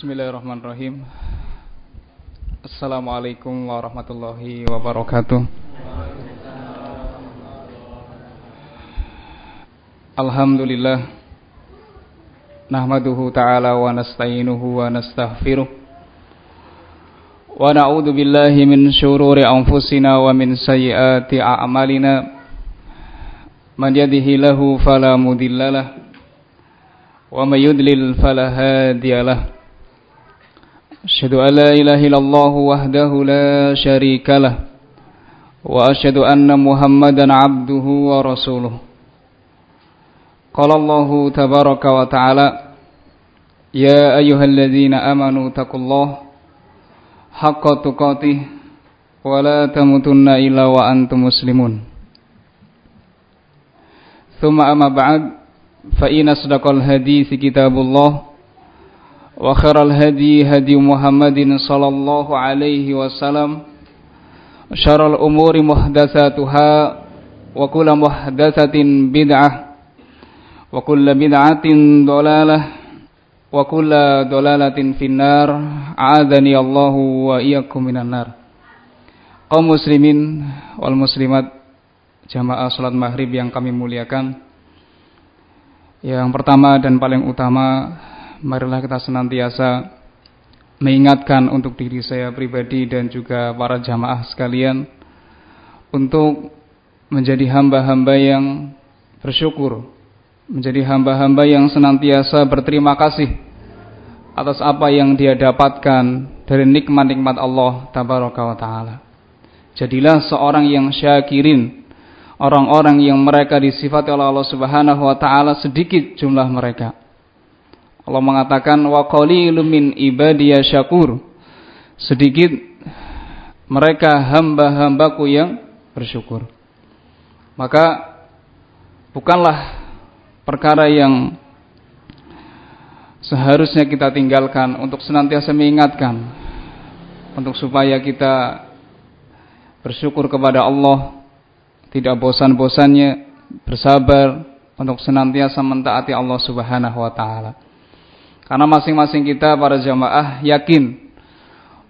Bismillahirrahmanirrahim. Assalamualaikum warahmatullahi wabarakatuh. Alhamdulillah Nahmaduhu ta'ala wa nasta'inuhu wa nasta'firuh. Wa na'udhu billahi min syururi anfusina wa min sayyati a'malina. Man yadihilahu falamudillalah Wa mayudlil falahadiyalah أشهد أن لا إله إلا الله وحده لا شريك له وأشهد أن محمدا عبده ورسوله. قال الله تبارك وتعالى يا أيها الذين آمنوا اتقوا الله حق تقاته ولا تموتن إلا وأنتم مسلمون. ثم أما بعد فإن أصدق الحديث كتاب الله وخير الهدي هدي محمد صلى الله عليه وسلم شر الأمور محدثاتها وكل محدثة بدعة وكل بدعة ضلالة وكل ضلالة في النار عاذني الله وإياكم من النار kaum muslimin wal muslimat jamaah salat maghrib yang kami muliakan yang pertama dan paling utama, marilah kita senantiasa mengingatkan untuk diri saya pribadi dan juga para jamaah sekalian untuk menjadi hamba-hamba yang bersyukur, menjadi hamba-hamba yang senantiasa berterima kasih atas apa yang dia dapatkan dari nikmat-nikmat Allah tabaraka wa taala. Jadilah seorang yang syakirin, orang-orang yang mereka disifati oleh Allah Subhanahu wa taala sedikit jumlah mereka. Allah mengatakan wa qalilum min syakur. Sedikit mereka hamba-hambaku yang bersyukur. Maka bukanlah perkara yang seharusnya kita tinggalkan untuk senantiasa mengingatkan untuk supaya kita bersyukur kepada Allah tidak bosan-bosannya bersabar untuk senantiasa mentaati Allah Subhanahu wa taala. Karena masing-masing kita para jamaah yakin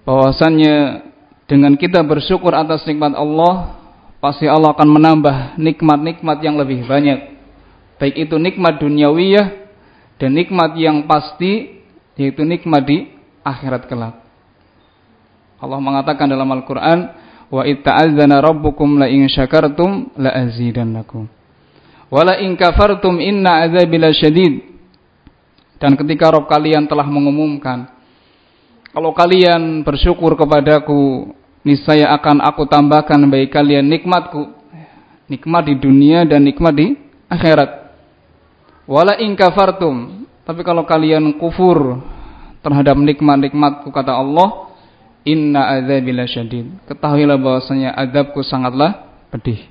bahwasannya dengan kita bersyukur atas nikmat Allah, pasti Allah akan menambah nikmat-nikmat yang lebih banyak. Baik itu nikmat duniawiyah dan nikmat yang pasti yaitu nikmat di akhirat kelak. Allah mengatakan dalam Al-Qur'an, Wa itta'adzana rabbukum la in syakartum la azidannakum. Wa la in kafartum inna adzabi lasyadid. Dan ketika Rabb kalian telah mengumumkan kalau kalian bersyukur kepadaku niscaya akan aku tambahkan bagi kalian nikmatku nikmat di dunia dan nikmat di akhirat wala in kafartum tapi kalau kalian kufur terhadap nikmat-nikmatku kata Allah Inna azabila syadid. Ketahuilah bahwasanya azabku sangatlah pedih.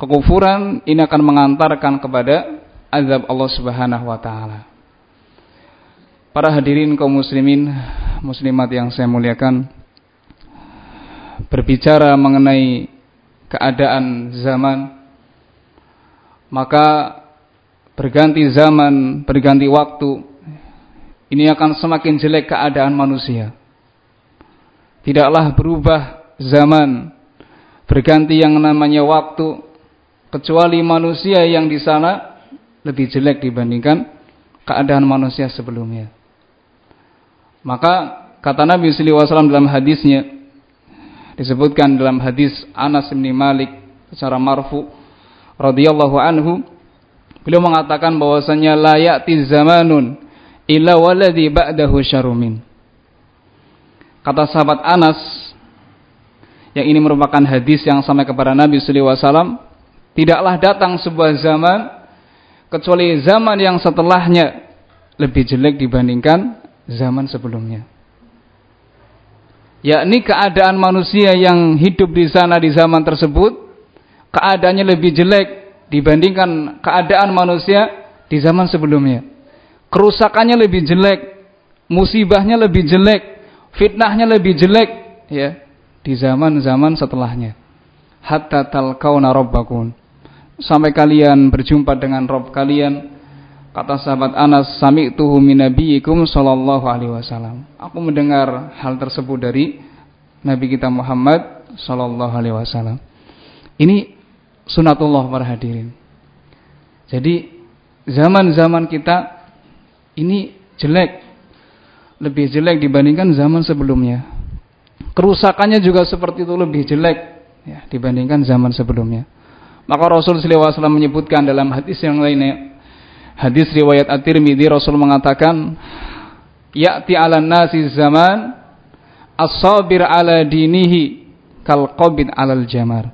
Kekufuran ini akan mengantarkan kepada azab Allah Subhanahu wa taala. Para hadirin kaum muslimin, muslimat yang saya muliakan, berbicara mengenai keadaan zaman, maka berganti zaman, berganti waktu, ini akan semakin jelek keadaan manusia. Tidaklah berubah zaman berganti yang namanya waktu kecuali manusia yang di sana lebih jelek dibandingkan keadaan manusia sebelumnya maka kata Nabi wasallam dalam hadisnya disebutkan dalam hadis Anas bin Malik secara marfu radhiyallahu anhu beliau mengatakan bahwasanya la ya'ti zamanun illa waladhi ba'dahu syarumin Kata sahabat Anas yang ini merupakan hadis yang sampai kepada Nabi wasallam, tidaklah datang sebuah zaman kecuali zaman yang setelahnya lebih jelek dibandingkan zaman sebelumnya. Yakni keadaan manusia yang hidup di sana di zaman tersebut keadaannya lebih jelek dibandingkan keadaan manusia di zaman sebelumnya. Kerusakannya lebih jelek, musibahnya lebih jelek, fitnahnya lebih jelek ya di zaman-zaman setelahnya. Hatta talqauna rabbakum. Sampai kalian berjumpa dengan Rob kalian Kata sahabat Anas, sami'tuhu min nabiyikum sallallahu alaihi wasallam. Aku mendengar hal tersebut dari Nabi kita Muhammad sallallahu alaihi wasallam. Ini sunatullah para hadirin. Jadi zaman-zaman kita ini jelek. Lebih jelek dibandingkan zaman sebelumnya. Kerusakannya juga seperti itu lebih jelek ya, dibandingkan zaman sebelumnya. Maka Rasul SAW menyebutkan dalam hadis yang lainnya Hadis riwayat At-Tirmidzi Rasul mengatakan, "Ya'ti 'alan nasi zaman as-sabir 'ala dinihi kal qabid 'alal jamar."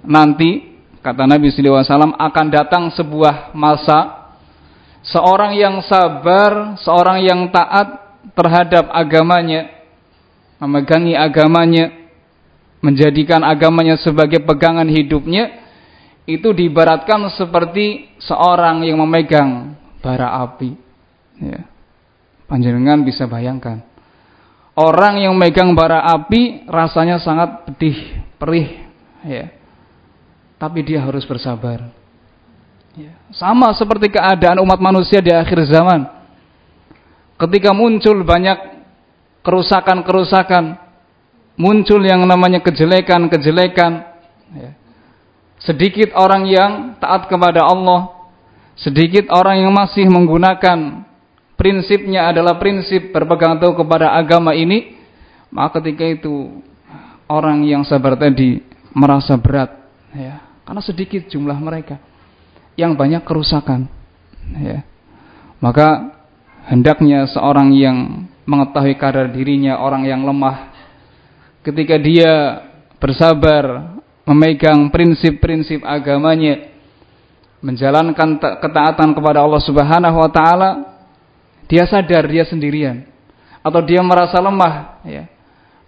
Nanti kata Nabi sallallahu alaihi wasallam akan datang sebuah masa seorang yang sabar, seorang yang taat terhadap agamanya, memegangi agamanya, menjadikan agamanya sebagai pegangan hidupnya, itu diibaratkan seperti seorang yang memegang bara api. Ya. Panjenengan bisa bayangkan. Orang yang memegang bara api rasanya sangat pedih, perih. Ya. Tapi dia harus bersabar. Ya. Sama seperti keadaan umat manusia di akhir zaman. Ketika muncul banyak kerusakan-kerusakan, muncul yang namanya kejelekan-kejelekan, ya sedikit orang yang taat kepada Allah, sedikit orang yang masih menggunakan prinsipnya adalah prinsip berpegang teguh kepada agama ini, maka ketika itu orang yang sabar tadi merasa berat, ya, karena sedikit jumlah mereka yang banyak kerusakan, ya. Maka hendaknya seorang yang mengetahui kadar dirinya, orang yang lemah, ketika dia bersabar memegang prinsip-prinsip agamanya, menjalankan ketaatan kepada Allah Subhanahu wa taala, dia sadar dia sendirian atau dia merasa lemah, ya.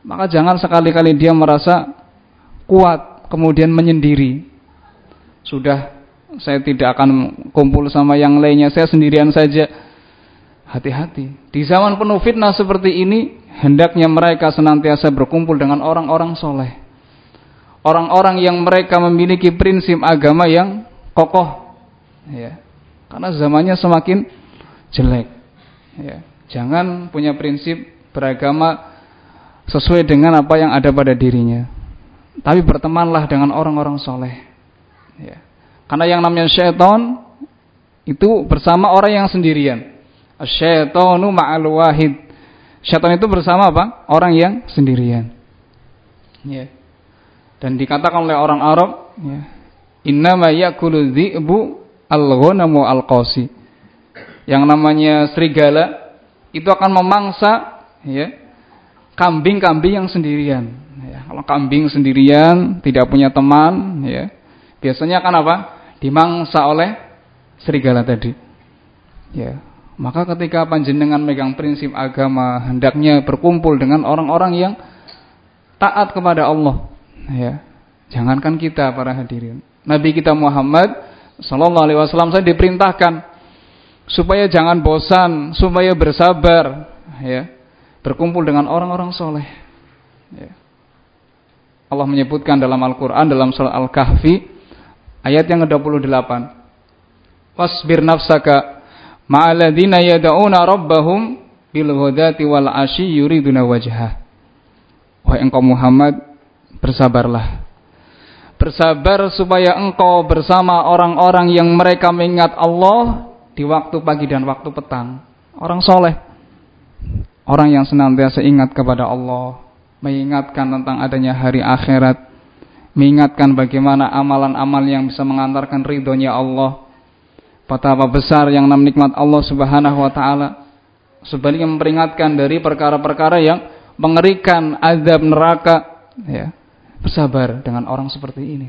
Maka jangan sekali-kali dia merasa kuat kemudian menyendiri. Sudah saya tidak akan kumpul sama yang lainnya, saya sendirian saja. Hati-hati. Di zaman penuh fitnah seperti ini, hendaknya mereka senantiasa berkumpul dengan orang-orang soleh orang-orang yang mereka memiliki prinsip agama yang kokoh. Ya. Karena zamannya semakin jelek. Ya. Jangan punya prinsip beragama sesuai dengan apa yang ada pada dirinya. Tapi bertemanlah dengan orang-orang soleh. Ya. Karena yang namanya syaitan itu bersama orang yang sendirian. Syaitanu ma'al wahid. Syaitan itu bersama apa? Orang yang sendirian. Ya dan dikatakan oleh orang Arab ya, innama yakulu dhi'bu al-ghanamu al-qasi. Yang namanya serigala itu akan memangsa ya kambing-kambing yang sendirian. Ya, kalau kambing sendirian tidak punya teman ya biasanya akan apa? Dimangsa oleh serigala tadi. Ya maka ketika panjenengan megang prinsip agama hendaknya berkumpul dengan orang-orang yang taat kepada Allah ya. Jangankan kita para hadirin. Nabi kita Muhammad sallallahu alaihi wasallam saya diperintahkan supaya jangan bosan supaya bersabar ya. Berkumpul dengan orang-orang soleh. Ya. Allah menyebutkan dalam Al-Quran dalam surah Al-Kahfi ayat yang ke-28. Wasbir nafsaka ma'aladina yada'una rabbahum bil ghadati wal ashi yuriduna wahai engkau Muhammad bersabarlah. Bersabar supaya engkau bersama orang-orang yang mereka mengingat Allah di waktu pagi dan waktu petang. Orang soleh. Orang yang senantiasa ingat kepada Allah. Mengingatkan tentang adanya hari akhirat. Mengingatkan bagaimana amalan-amal yang bisa mengantarkan ridhonya Allah. Betapa besar yang nam nikmat Allah subhanahu wa ta'ala. Sebaliknya memperingatkan dari perkara-perkara yang mengerikan azab neraka. Ya bersabar dengan orang seperti ini.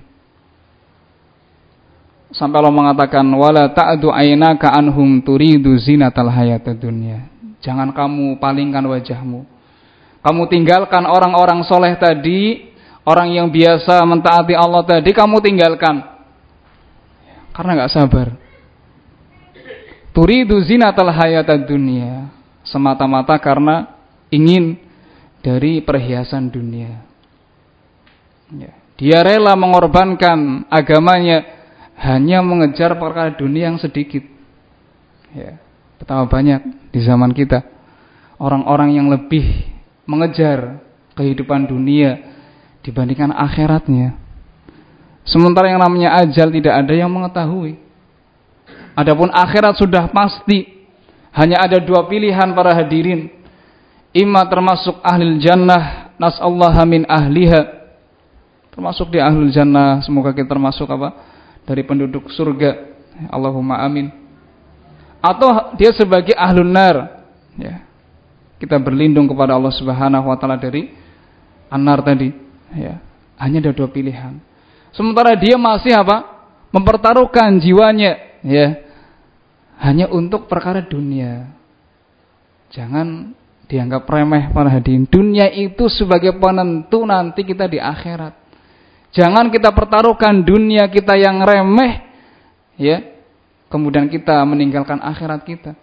Sampai Allah mengatakan wala ta'du aynaka anhum turidu zinatal hayatad dunya. Jangan kamu palingkan wajahmu. Kamu tinggalkan orang-orang soleh tadi, orang yang biasa mentaati Allah tadi, kamu tinggalkan. Karena nggak sabar. Turidu zinatal hayatad dunya. Semata-mata karena ingin dari perhiasan dunia. Ya. Dia rela mengorbankan agamanya hanya mengejar perkara dunia yang sedikit. Ya, betapa banyak di zaman kita orang-orang yang lebih mengejar kehidupan dunia dibandingkan akhiratnya. Sementara yang namanya ajal tidak ada yang mengetahui. Adapun akhirat sudah pasti. Hanya ada dua pilihan para hadirin. Ima termasuk ahli jannah, nas'allaha min ahliha. Termasuk di ahli jannah, semoga kita termasuk apa? Dari penduduk surga. Allahumma amin. Atau dia sebagai ahlun nar. Ya. Kita berlindung kepada Allah Subhanahu wa taala dari anar tadi. Ya. Hanya ada dua pilihan Sementara dia masih apa? Mempertaruhkan jiwanya, ya. Hanya untuk perkara dunia. Jangan dianggap remeh para hadirin. Dunia itu sebagai penentu nanti kita di akhirat. Jangan kita pertaruhkan dunia kita yang remeh, ya. Kemudian kita meninggalkan akhirat kita.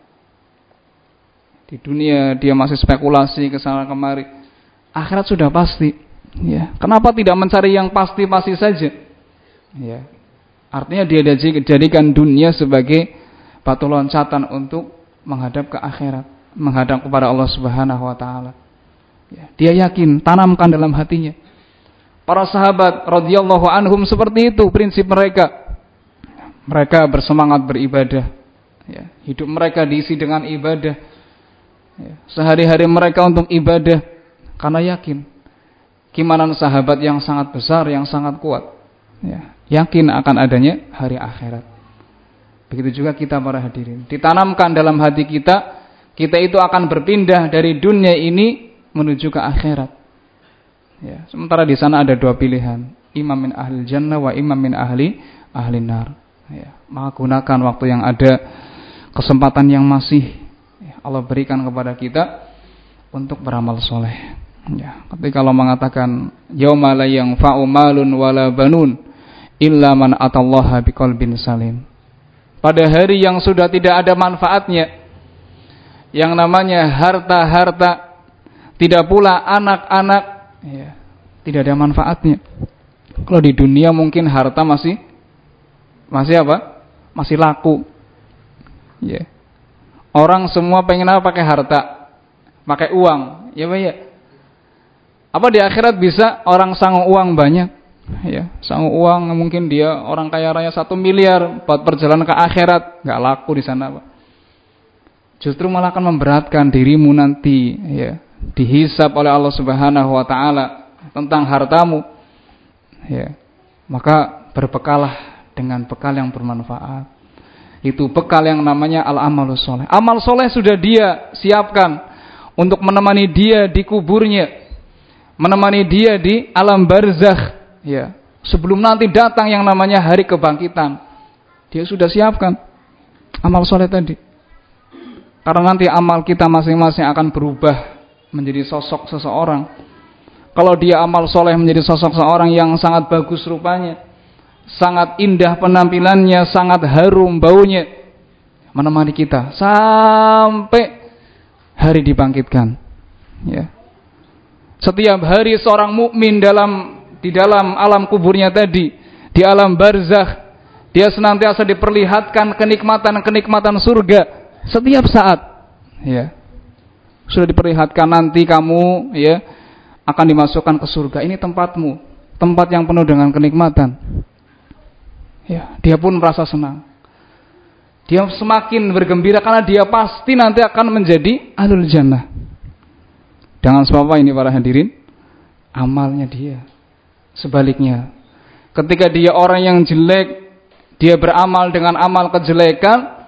Di dunia dia masih spekulasi ke sana kemari. Akhirat sudah pasti. Ya, kenapa tidak mencari yang pasti-pasti saja? Ya. Artinya dia jadikan dunia sebagai batu loncatan untuk menghadap ke akhirat, menghadap kepada Allah Subhanahu wa taala. Ya, dia yakin, tanamkan dalam hatinya. Para sahabat radhiyallahu anhum seperti itu prinsip mereka. Mereka bersemangat beribadah. Ya, hidup mereka diisi dengan ibadah. Ya, sehari-hari mereka untuk ibadah karena yakin kimanan sahabat yang sangat besar, yang sangat kuat. Ya, yakin akan adanya hari akhirat. Begitu juga kita para hadirin. Ditanamkan dalam hati kita, kita itu akan berpindah dari dunia ini menuju ke akhirat. Ya, sementara di sana ada dua pilihan, imam min ahli jannah wa imam min ahli ahli nar. Ya, maka gunakan waktu yang ada, kesempatan yang masih ya, Allah berikan kepada kita untuk beramal soleh. Ya, ketika Allah mengatakan yauma la yanfa'u malun wala banun illa man atallaha biqalbin salim. Pada hari yang sudah tidak ada manfaatnya yang namanya harta-harta tidak pula anak-anak ya, tidak ada manfaatnya. Kalau di dunia mungkin harta masih masih apa? Masih laku. Ya. Orang semua pengen apa pakai harta? Pakai uang. Ya, Pak ya. Apa di akhirat bisa orang sanggup uang banyak? Ya, sanggup uang mungkin dia orang kaya raya satu miliar buat perjalanan ke akhirat nggak laku di sana. Justru malah akan memberatkan dirimu nanti, ya, dihisap oleh Allah Subhanahu Wa Taala tentang hartamu. Ya, maka berbekalah dengan bekal yang bermanfaat. Itu bekal yang namanya al-amalus soleh. Amal soleh sudah dia siapkan untuk menemani dia di kuburnya menemani dia di alam barzakh ya sebelum nanti datang yang namanya hari kebangkitan dia sudah siapkan amal soleh tadi karena nanti amal kita masing-masing akan berubah menjadi sosok seseorang kalau dia amal soleh menjadi sosok seseorang yang sangat bagus rupanya sangat indah penampilannya sangat harum baunya menemani kita sampai hari dibangkitkan ya setiap hari seorang mukmin dalam di dalam alam kuburnya tadi, di alam barzakh, dia senantiasa diperlihatkan kenikmatan-kenikmatan surga setiap saat. Ya. Sudah diperlihatkan nanti kamu ya akan dimasukkan ke surga. Ini tempatmu, tempat yang penuh dengan kenikmatan. Ya, dia pun merasa senang. Dia semakin bergembira karena dia pasti nanti akan menjadi ahlul jannah. Dengan sebab ini para hadirin? Amalnya dia. Sebaliknya, ketika dia orang yang jelek, dia beramal dengan amal kejelekan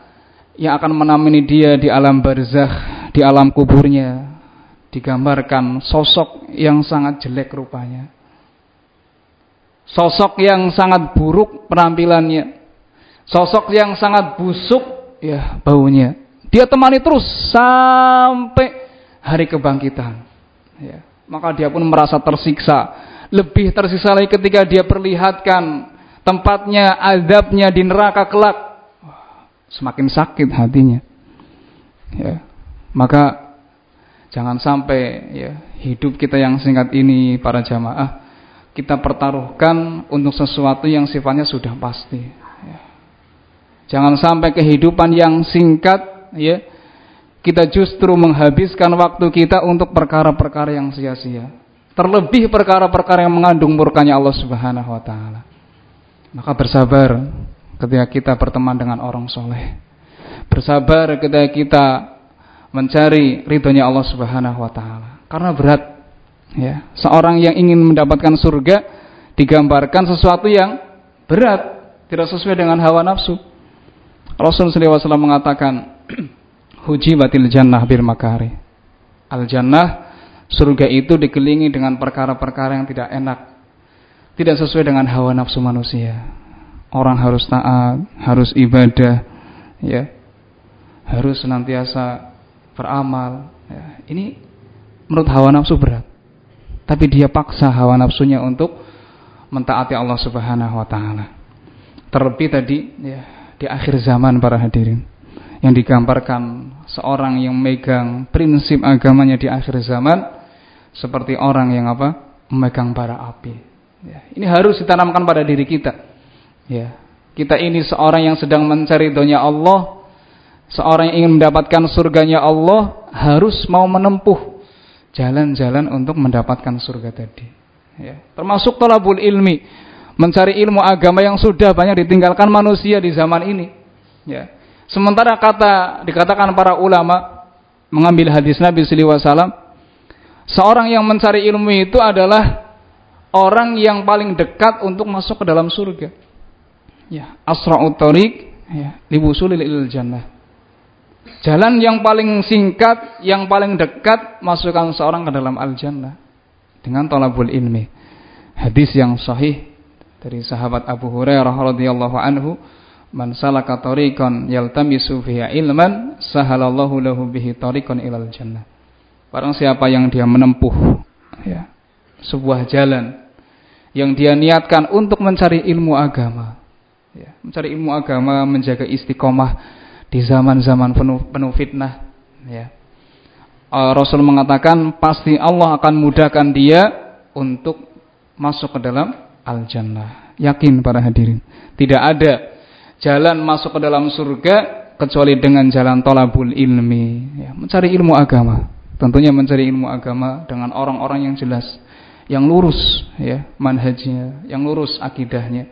yang akan menemani dia di alam barzakh, di alam kuburnya, digambarkan sosok yang sangat jelek rupanya. Sosok yang sangat buruk penampilannya. Sosok yang sangat busuk ya baunya. Dia temani terus sampai hari kebangkitan. Ya. Maka dia pun merasa tersiksa. Lebih tersiksa lagi ketika dia perlihatkan tempatnya, azabnya di neraka kelak. Semakin sakit hatinya. Ya. Maka jangan sampai ya hidup kita yang singkat ini para jamaah kita pertaruhkan untuk sesuatu yang sifatnya sudah pasti. Ya. Jangan sampai kehidupan yang singkat ya kita justru menghabiskan waktu kita untuk perkara-perkara yang sia-sia. Terlebih perkara-perkara yang mengandung murkanya Allah Subhanahu wa taala. Maka bersabar ketika kita berteman dengan orang soleh. Bersabar ketika kita mencari ridhonya Allah Subhanahu wa taala. Karena berat ya. Seorang yang ingin mendapatkan surga digambarkan sesuatu yang berat, tidak sesuai dengan hawa nafsu. Rasulullah SAW mengatakan hujibatil jannah bil makari. Al jannah surga itu dikelilingi dengan perkara-perkara yang tidak enak. Tidak sesuai dengan hawa nafsu manusia. Orang harus taat, harus ibadah, ya. Harus senantiasa beramal, ya. Ini menurut hawa nafsu berat. Tapi dia paksa hawa nafsunya untuk mentaati Allah Subhanahu wa taala. Terlebih tadi ya di akhir zaman para hadirin yang digambarkan seorang yang memegang prinsip agamanya di akhir zaman seperti orang yang apa memegang bara api. Ya, ini harus ditanamkan pada diri kita. Ya, kita ini seorang yang sedang mencari donya Allah, seorang yang ingin mendapatkan surganya Allah harus mau menempuh jalan-jalan untuk mendapatkan surga tadi. Ya, termasuk tolabul ilmi, mencari ilmu agama yang sudah banyak ditinggalkan manusia di zaman ini. Ya, Sementara kata dikatakan para ulama mengambil hadis Nabi sallallahu alaihi wasallam, seorang yang mencari ilmu itu adalah orang yang paling dekat untuk masuk ke dalam surga. Ya, asra'ut tariq ya, libusulil jannah. Jalan yang paling singkat, yang paling dekat masukkan seorang ke dalam al-jannah dengan talabul ilmi. Hadis yang sahih dari sahabat Abu Hurairah radhiyallahu anhu Man salaka tariqan yaltamisu fiha ilman sahalallahu lahu bihi tariqan ilal jannah. Barang siapa yang dia menempuh ya, sebuah jalan yang dia niatkan untuk mencari ilmu agama. Ya, mencari ilmu agama, menjaga istiqomah di zaman-zaman penuh, penuh fitnah. Ya. Uh, Rasul mengatakan pasti Allah akan mudahkan dia untuk masuk ke dalam al-jannah. Yakin para hadirin. Tidak ada jalan masuk ke dalam surga kecuali dengan jalan tolabul ilmi ya, mencari ilmu agama tentunya mencari ilmu agama dengan orang-orang yang jelas yang lurus ya manhajnya yang lurus akidahnya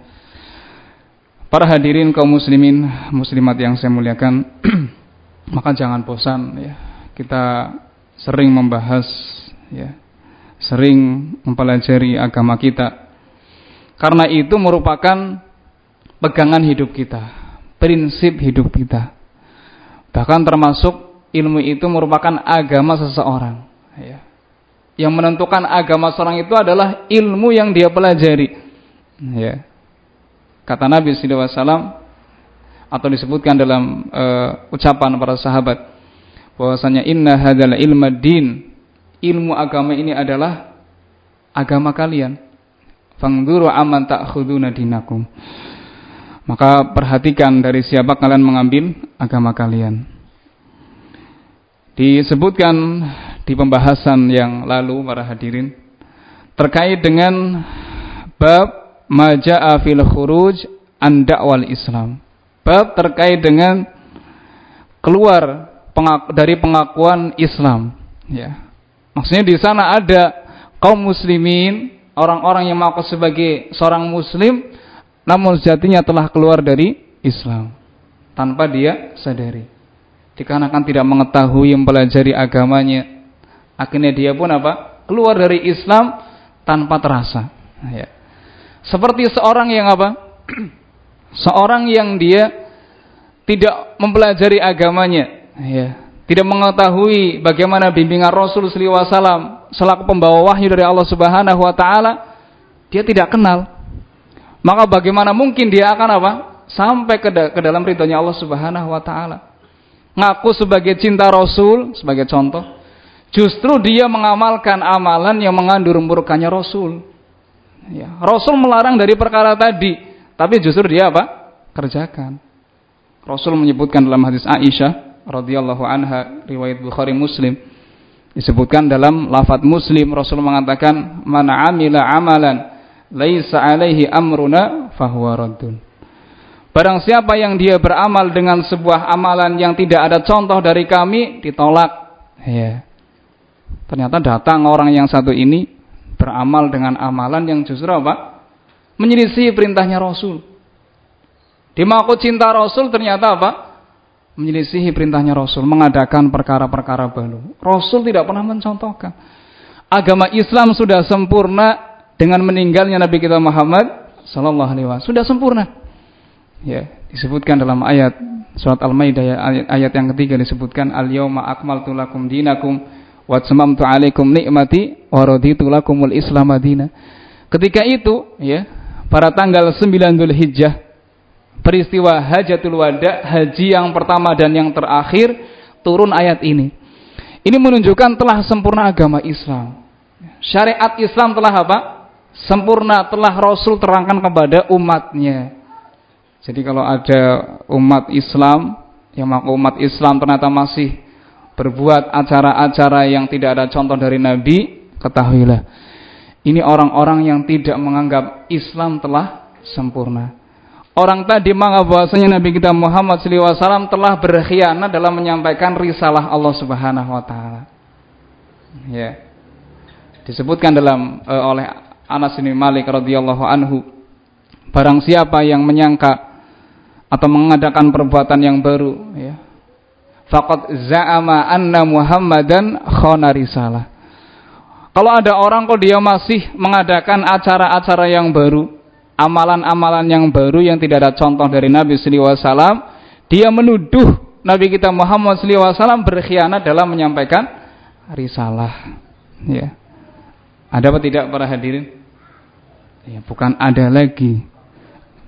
para hadirin kaum muslimin muslimat yang saya muliakan maka jangan bosan ya kita sering membahas ya sering mempelajari agama kita karena itu merupakan pegangan hidup kita, prinsip hidup kita. Bahkan termasuk ilmu itu merupakan agama seseorang. Ya. Yang menentukan agama seorang itu adalah ilmu yang dia pelajari. Ya. Kata Nabi SAW atau disebutkan dalam uh, ucapan para sahabat bahwasanya inna hadal ilma din ilmu agama ini adalah agama kalian. Fangduru aman ta'khuduna dinakum. Maka perhatikan dari siapa kalian mengambil agama kalian. Disebutkan di pembahasan yang lalu para hadirin terkait dengan bab maja'a fil khuruj an dakwal Islam. Bab terkait dengan keluar dari pengakuan Islam, ya. Maksudnya di sana ada kaum muslimin, orang-orang yang mengaku sebagai seorang muslim namun sejatinya telah keluar dari Islam tanpa dia sadari. Dikarenakan tidak mengetahui mempelajari agamanya, akhirnya dia pun apa? Keluar dari Islam tanpa terasa. Ya. Seperti seorang yang apa? seorang yang dia tidak mempelajari agamanya, ya. Tidak mengetahui bagaimana bimbingan Rasul sallallahu alaihi selaku pembawa wahyu dari Allah Subhanahu wa taala, dia tidak kenal maka bagaimana mungkin dia akan apa? Sampai ke, da ke dalam ridhonya Allah Subhanahu wa taala. Ngaku sebagai cinta Rasul sebagai contoh, justru dia mengamalkan amalan yang mengandung murkanya Rasul. Ya, Rasul melarang dari perkara tadi, tapi justru dia apa? Kerjakan. Rasul menyebutkan dalam hadis Aisyah radhiyallahu anha riwayat Bukhari Muslim disebutkan dalam lafaz Muslim Rasul mengatakan mana amila amalan laisa alaihi amruna fahuwa raddun. Barang siapa yang dia beramal dengan sebuah amalan yang tidak ada contoh dari kami, ditolak. Ya. Ternyata datang orang yang satu ini beramal dengan amalan yang justru apa? Menyelisih perintahnya Rasul. Di mengaku cinta Rasul ternyata apa? Menyelisihi perintahnya Rasul, mengadakan perkara-perkara baru. Rasul tidak pernah mencontohkan. Agama Islam sudah sempurna dengan meninggalnya Nabi kita Muhammad sallallahu alaihi wasallam. Sudah sempurna ya disebutkan dalam ayat surat Al-Maidah ya, ayat, ayat yang ketiga disebutkan al-yauma akmaltu lakum dinakum wa atmamtu alaikum nikmati wa raditu lakumul islam madina. Ketika itu ya pada tanggal 9 Dzulhijjah peristiwa Hajatul Wada, haji yang pertama dan yang terakhir turun ayat ini. Ini menunjukkan telah sempurna agama Islam. Syariat Islam telah apa? Sempurna, telah Rasul terangkan kepada umatnya. Jadi kalau ada umat Islam yang umat Islam ternyata masih berbuat acara-acara yang tidak ada contoh dari Nabi, ketahuilah ini orang-orang yang tidak menganggap Islam telah sempurna. Orang tadi menganggap bahwasanya Nabi kita Muhammad SAW telah berkhianat dalam menyampaikan risalah Allah Subhanahu Wa Taala. Ya, disebutkan dalam uh, oleh Anas bin Malik radhiyallahu anhu, barang siapa yang menyangka atau mengadakan perbuatan yang baru ya faqad za'ama anna muhammadan khana risalah. Kalau ada orang kok dia masih mengadakan acara-acara yang baru amalan-amalan yang baru yang tidak ada contoh dari Nabi wasallam dia menuduh Nabi kita Muhammad wasallam berkhianat dalam menyampaikan risalah. Ya. Ada apa tidak para hadirin? Ya bukan ada lagi.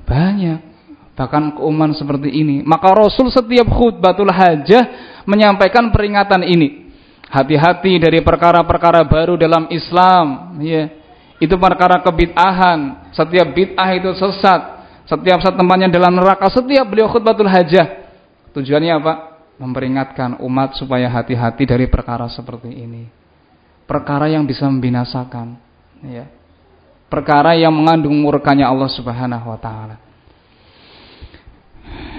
Banyak bahkan keumuman seperti ini. Maka Rasul setiap khutbatul hajah menyampaikan peringatan ini. Hati-hati dari perkara-perkara baru dalam Islam, ya. Itu perkara kebid'ahan. Setiap bid'ah itu sesat. Setiap saat tempatnya dalam neraka. Setiap beliau khutbatul hajah. Tujuannya apa? Memperingatkan umat supaya hati-hati dari perkara seperti ini. Perkara yang bisa membinasakan, ya. Perkara yang mengandung murkanya Allah Subhanahu wa taala.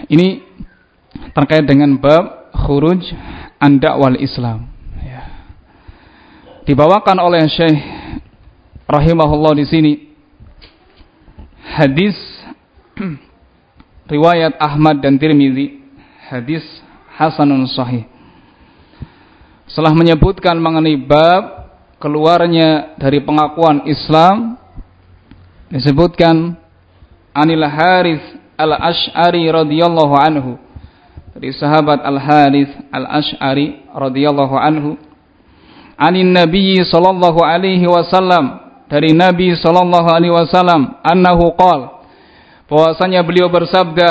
Ini terkait dengan bab khuruj anda wal Islam. Ya. Dibawakan oleh Syekh rahimahullah di sini hadis riwayat Ahmad dan Tirmizi hadis hasanun sahih. Setelah menyebutkan mengenai bab keluarnya dari pengakuan Islam disebutkan Anil Harith Al-Ash'ari radhiyallahu anhu. Dari sahabat Al-Harith Al-Ash'ari radhiyallahu anhu. Anin Nabi sallallahu alaihi wasallam. Dari Nabi sallallahu alaihi wasallam annahu qol bahwasanya beliau bersabda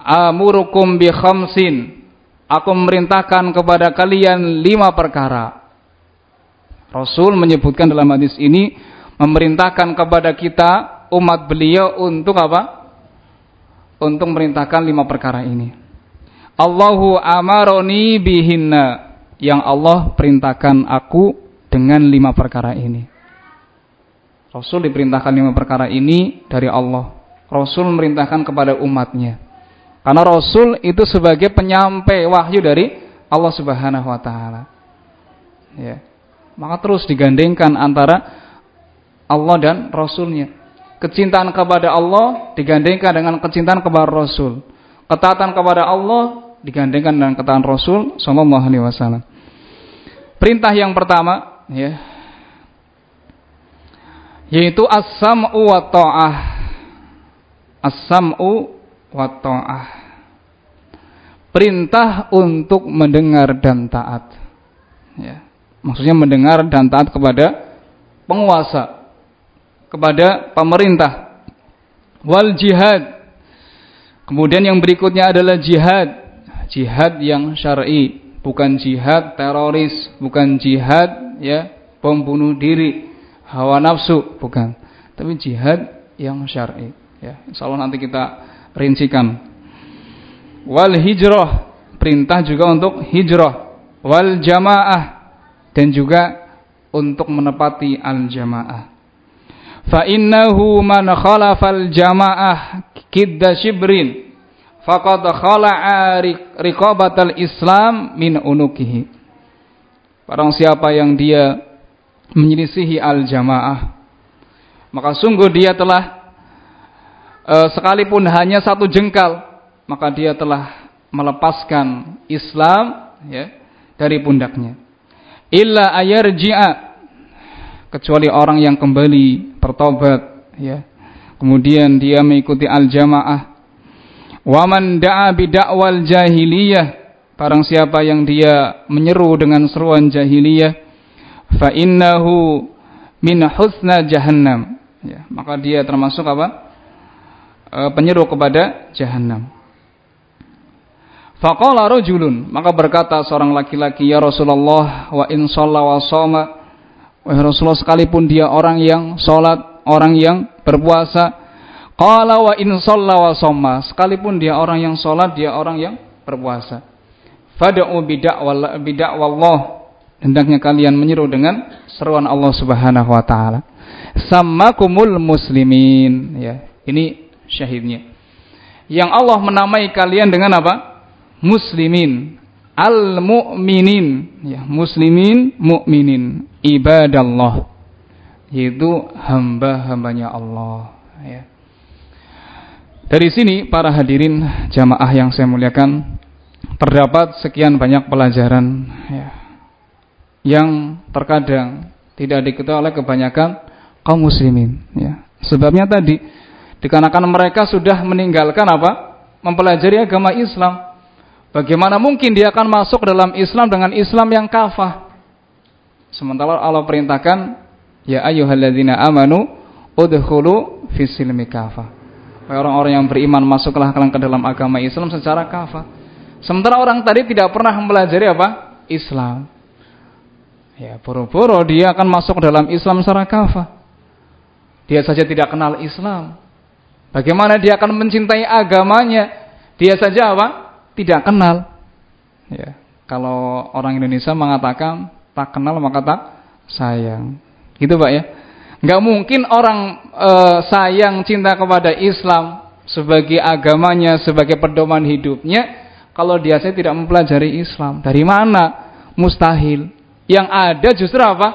amurukum bi khamsin. Aku memerintahkan kepada kalian lima perkara. Rasul menyebutkan dalam hadis ini memerintahkan kepada kita umat beliau untuk apa untuk merintahkan lima perkara ini. Allahu amaroni bihinna yang Allah perintahkan aku dengan lima perkara ini. Rasul diperintahkan lima perkara ini dari Allah. Rasul memerintahkan kepada umatnya. Karena Rasul itu sebagai penyampai wahyu dari Allah Subhanahu wa taala. Ya. Maka terus digandengkan antara Allah dan Rasulnya kecintaan kepada Allah digandengkan dengan kecintaan kepada Rasul. Ketaatan kepada Allah digandengkan dengan ketaatan Rasul sallallahu alaihi wasallam. Perintah yang pertama ya yaitu as-sam'u wa ta'ah. As-sam'u wa ta'ah. Perintah untuk mendengar dan taat. Ya. Maksudnya mendengar dan taat kepada penguasa kepada pemerintah. Wal jihad. Kemudian yang berikutnya adalah jihad. Jihad yang syar'i. Bukan jihad teroris. Bukan jihad ya pembunuh diri. Hawa nafsu. Bukan. Tapi jihad yang syar'i. Ya insyaallah nanti kita rincikan. Wal hijrah. Perintah juga untuk hijrah. Wal jamaah. Dan juga untuk menepati al jamaah fa innahu man khalafal jamaah kidda shibrin faqad khala'a riqabatal Islam min unukihi. Barang siapa yang dia menyelisihi al-jamaah maka sungguh dia telah e, sekalipun hanya satu jengkal maka dia telah melepaskan Islam ya dari pundaknya illa ayarji'a kecuali orang yang kembali bertobat ya. Kemudian dia mengikuti al-jamaah. Wa man da'a bidakwal jahiliyah. Barang siapa yang dia menyeru dengan seruan jahiliyah fa innahu min husna jahannam. Ya maka dia termasuk apa? E, penyeru kepada jahannam. Faqala rajulun maka berkata seorang laki-laki ya Rasulullah wa in shalla wa shoma Wahai Rasulullah sekalipun dia orang yang sholat, orang yang berpuasa, qala wa in wa somma, sekalipun dia orang yang sholat, dia orang yang berpuasa. Fad'u bid'awallah bid'awallah. Hendaknya kalian menyeru dengan seruan Allah Subhanahu wa taala. Sammakumul muslimin, ya. Ini syahidnya. Yang Allah menamai kalian dengan apa? Muslimin al-mu'minin ya muslimin mu'minin ibadallah yaitu hamba-hambanya Allah ya. Dari sini para hadirin jamaah yang saya muliakan terdapat sekian banyak pelajaran ya yang terkadang tidak diketahui oleh kebanyakan kaum muslimin ya. Sebabnya tadi dikarenakan mereka sudah meninggalkan apa? Mempelajari agama Islam. Bagaimana mungkin dia akan masuk dalam Islam dengan Islam yang kafah? Sementara Allah perintahkan, ya ayyuhalladzina amanu udkhulu fis silmi kafah. Orang-orang yang beriman masuklah ke dalam agama Islam secara kafah. Sementara orang tadi tidak pernah mempelajari apa? Islam. Ya, boro-boro dia akan masuk dalam Islam secara kafah. Dia saja tidak kenal Islam. Bagaimana dia akan mencintai agamanya? Dia saja apa? tidak kenal. Ya, kalau orang Indonesia mengatakan tak kenal maka tak sayang. Gitu Pak ya. Enggak mungkin orang e, sayang cinta kepada Islam sebagai agamanya, sebagai pedoman hidupnya kalau dia saya tidak mempelajari Islam. Dari mana? Mustahil. Yang ada justru apa?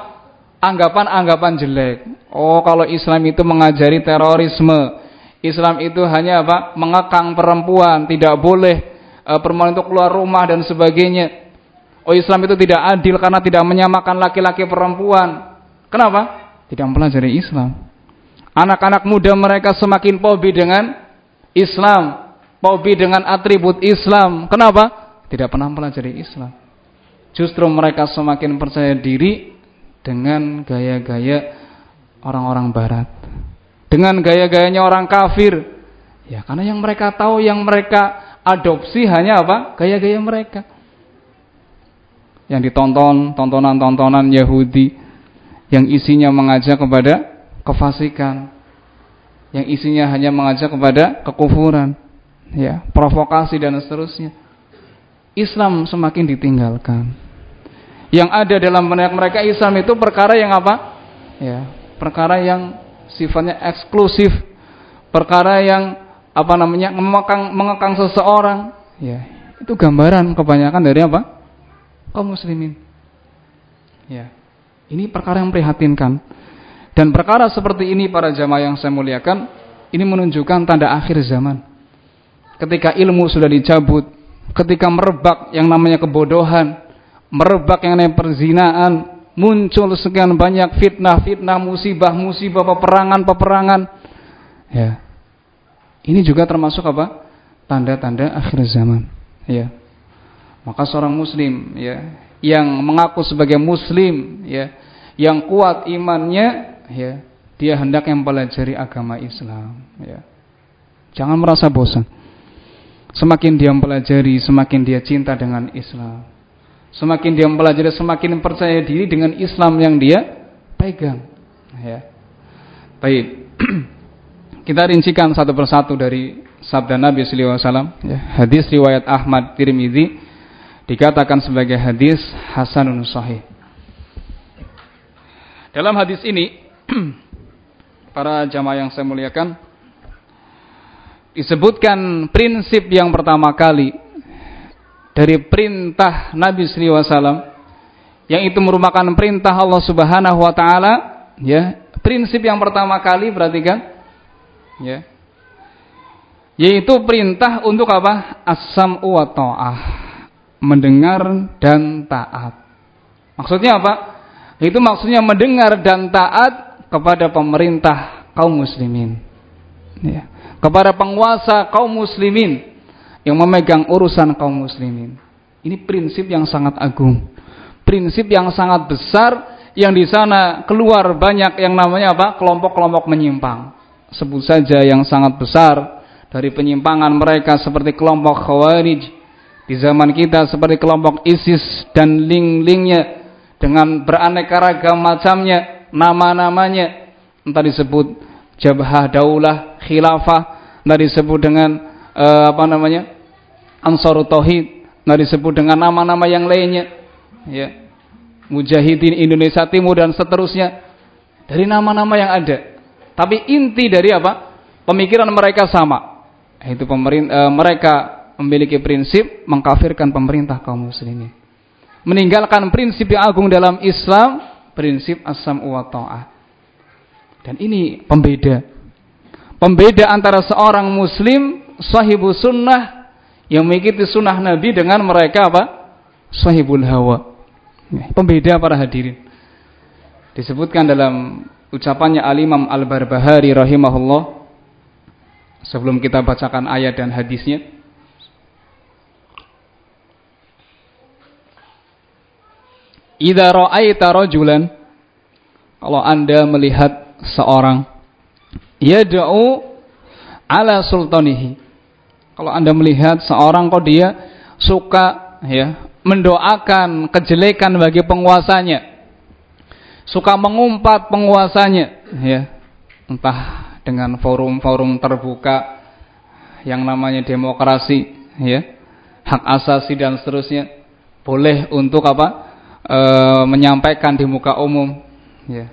Anggapan-anggapan jelek. Oh, kalau Islam itu mengajari terorisme. Islam itu hanya apa? Mengekang perempuan, tidak boleh uh, perempuan untuk keluar rumah dan sebagainya. Oh Islam itu tidak adil karena tidak menyamakan laki-laki perempuan. Kenapa? Tidak mempelajari Islam. Anak-anak muda mereka semakin pobi dengan Islam, pobi dengan atribut Islam. Kenapa? Tidak pernah mempelajari Islam. Justru mereka semakin percaya diri dengan gaya-gaya orang-orang barat. Dengan gaya-gayanya orang kafir. Ya, karena yang mereka tahu, yang mereka adopsi hanya apa? Gaya-gaya mereka. Yang ditonton, tontonan-tontonan Yahudi yang isinya mengajak kepada kefasikan. Yang isinya hanya mengajak kepada kekufuran. Ya, provokasi dan seterusnya. Islam semakin ditinggalkan. Yang ada dalam benak mereka Islam itu perkara yang apa? Ya, perkara yang sifatnya eksklusif, perkara yang apa namanya mengekang mengekang seseorang ya itu gambaran kebanyakan dari apa kaum muslimin ya ini perkara yang prihatinkan dan perkara seperti ini para jamaah yang saya muliakan ini menunjukkan tanda akhir zaman ketika ilmu sudah dicabut ketika merebak yang namanya kebodohan merebak yang namanya perzinaan muncul sekian banyak fitnah-fitnah musibah-musibah peperangan-peperangan ya ini juga termasuk apa? Tanda-tanda akhir zaman. Ya. Maka seorang muslim ya yang mengaku sebagai muslim ya, yang kuat imannya ya, dia hendak mempelajari agama Islam ya. Jangan merasa bosan. Semakin dia mempelajari, semakin dia cinta dengan Islam. Semakin dia mempelajari, semakin percaya diri dengan Islam yang dia pegang. Ya. Baik. Kita rincikan satu persatu dari sabda Nabi sallallahu alaihi wasallam, ya, hadis riwayat Ahmad Tirmizi dikatakan sebagai hadis hasanun sahih. Dalam hadis ini para jamaah yang saya muliakan disebutkan prinsip yang pertama kali dari perintah Nabi wasallam yang itu merupakan perintah Allah Subhanahu wa taala ya. Prinsip yang pertama kali perhatikan ya. Yaitu perintah untuk apa? Asam wa mendengar dan taat maksudnya apa itu maksudnya mendengar dan taat kepada pemerintah kaum muslimin ya kepada penguasa kaum muslimin yang memegang urusan kaum muslimin. Ini prinsip yang sangat agung. Prinsip yang sangat besar yang di sana keluar banyak yang namanya apa? kelompok-kelompok menyimpang. Sebut saja yang sangat besar dari penyimpangan mereka seperti kelompok Khawarij di zaman kita seperti kelompok ISIS dan link-linknya dengan beraneka ragam macamnya, nama-namanya entah disebut Jabhah Daulah, Khilafah, nggak disebut dengan uh, apa namanya Ansarut Tauhid, nggak disebut dengan nama-nama yang lainnya, ya Mujahidin Indonesia Timur dan seterusnya dari nama-nama yang ada. Tapi inti dari apa? Pemikiran mereka sama. Itu pemerintah uh, mereka memiliki prinsip mengkafirkan pemerintah kaum muslimin. Meninggalkan prinsip yang agung dalam Islam, prinsip asam wa ta'ah. Dan ini pembeda Pembeda antara seorang muslim sahibu sunnah yang mengikuti sunnah Nabi dengan mereka apa? Sahibul hawa. Pembeda para hadirin. Disebutkan dalam ucapannya Al-Imam Al-Barbahari rahimahullah sebelum kita bacakan ayat dan hadisnya. Idza ra'aita rajulan kalau Anda melihat seorang yad'u ala sultanihi. Kalau Anda melihat seorang kok dia suka ya mendoakan kejelekan bagi penguasanya. Suka mengumpat penguasanya ya. Entah dengan forum-forum terbuka yang namanya demokrasi ya. Hak asasi dan seterusnya boleh untuk apa? E, menyampaikan di muka umum. Ya.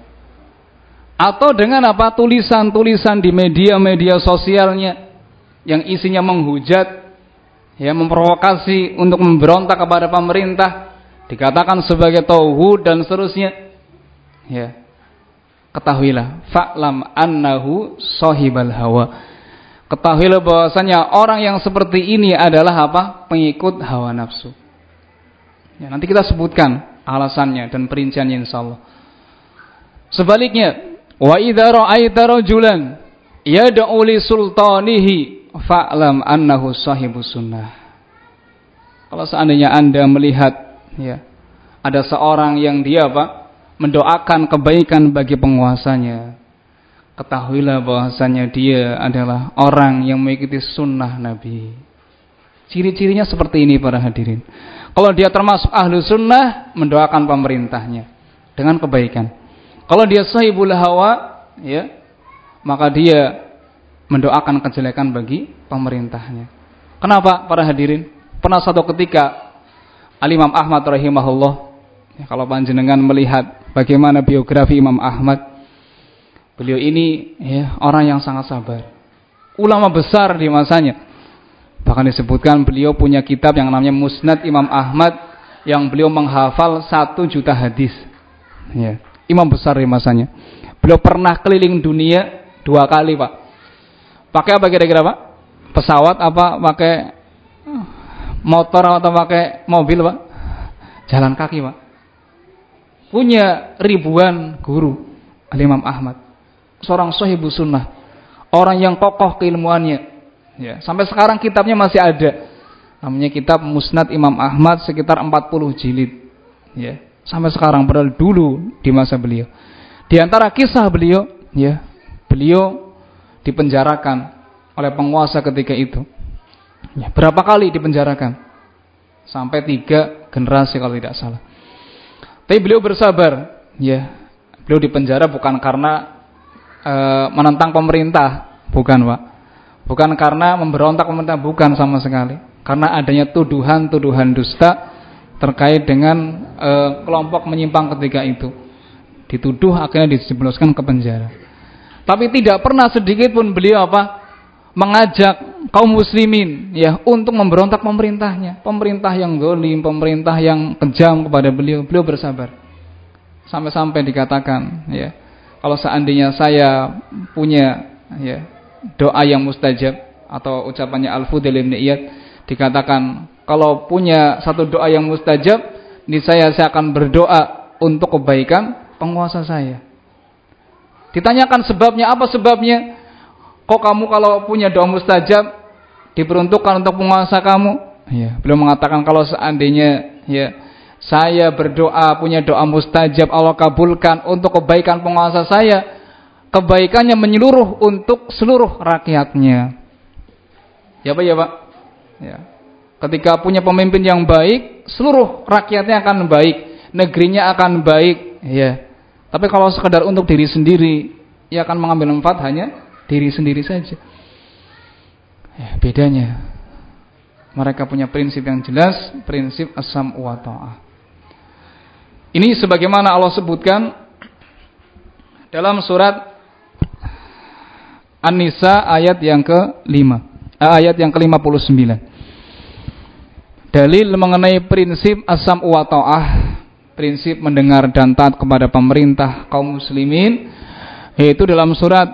Atau dengan apa? Tulisan-tulisan di media-media sosialnya yang isinya menghujat ya memprovokasi untuk memberontak kepada pemerintah dikatakan sebagai tauhid dan seterusnya. Ya. Ketahuilah fa'lam annahu sahibal hawa. Ketahuilah bahwasanya orang yang seperti ini adalah apa? Pengikut hawa nafsu. Ya nanti kita sebutkan alasannya dan perinciannya insyaallah sebaliknya Wa idza ra'aita rajulan yad'u li sultanihi fa'lam annahu sahibu sunnah. Kalau seandainya Anda melihat ya, ada seorang yang dia apa? mendoakan kebaikan bagi penguasanya. Ketahuilah bahwasanya dia adalah orang yang mengikuti sunnah Nabi. Ciri-cirinya seperti ini para hadirin. Kalau dia termasuk ahlu sunnah, mendoakan pemerintahnya dengan kebaikan. Kalau dia sahibul hawa, ya, maka dia mendoakan kejelekan bagi pemerintahnya. Kenapa para hadirin? Pernah satu ketika Al-Imam Ahmad rahimahullah, ya, kalau panjenengan melihat bagaimana biografi Imam Ahmad, beliau ini ya, orang yang sangat sabar. Ulama besar di masanya. Bahkan disebutkan beliau punya kitab yang namanya Musnad Imam Ahmad yang beliau menghafal satu juta hadis. Ya imam besar di masanya. Beliau pernah keliling dunia dua kali, Pak. Pakai apa kira-kira, Pak? Pesawat apa pakai uh, motor atau pakai mobil, Pak? Jalan kaki, Pak. Punya ribuan guru Al-Imam Ahmad. Seorang sahibu sunnah. Orang yang kokoh keilmuannya. Ya, sampai sekarang kitabnya masih ada. Namanya kitab Musnad Imam Ahmad sekitar 40 jilid. Ya sampai sekarang padahal dulu di masa beliau. Di antara kisah beliau, ya, beliau dipenjarakan oleh penguasa ketika itu. Ya, berapa kali dipenjarakan? Sampai tiga generasi kalau tidak salah. Tapi beliau bersabar, ya. Beliau dipenjara bukan karena e, menentang pemerintah, bukan, Pak. Bukan karena memberontak pemerintah, bukan sama sekali. Karena adanya tuduhan-tuduhan dusta terkait dengan e, kelompok menyimpang ketika itu. Dituduh akhirnya dijebloskan ke penjara. Tapi tidak pernah sedikit pun beliau apa? mengajak kaum muslimin ya untuk memberontak pemerintahnya, pemerintah yang golim, pemerintah yang kejam kepada beliau, beliau bersabar. Sampai-sampai dikatakan ya, kalau seandainya saya punya ya doa yang mustajab atau ucapannya Al-Fudail bin Iyad dikatakan kalau punya satu doa yang mustajab, niscaya saya akan berdoa untuk kebaikan penguasa saya. Ditanyakan sebabnya, apa sebabnya? Kok kamu kalau punya doa mustajab diperuntukkan untuk penguasa kamu? Ya, belum mengatakan kalau seandainya ya saya berdoa punya doa mustajab Allah kabulkan untuk kebaikan penguasa saya, kebaikannya menyeluruh untuk seluruh rakyatnya. Ya Pak ya Pak. Ya. Ketika punya pemimpin yang baik, seluruh rakyatnya akan baik, negerinya akan baik, ya. Tapi kalau sekedar untuk diri sendiri, ia akan mengambil manfaat hanya diri sendiri saja. Ya, bedanya. Mereka punya prinsip yang jelas, prinsip asam wa ta'ah. Ini sebagaimana Allah sebutkan dalam surat An-Nisa ayat yang ke-5. Eh, ayat yang ke-59. Dalil mengenai prinsip asam wa ta'ah, prinsip mendengar dan taat kepada pemerintah kaum muslimin yaitu dalam surat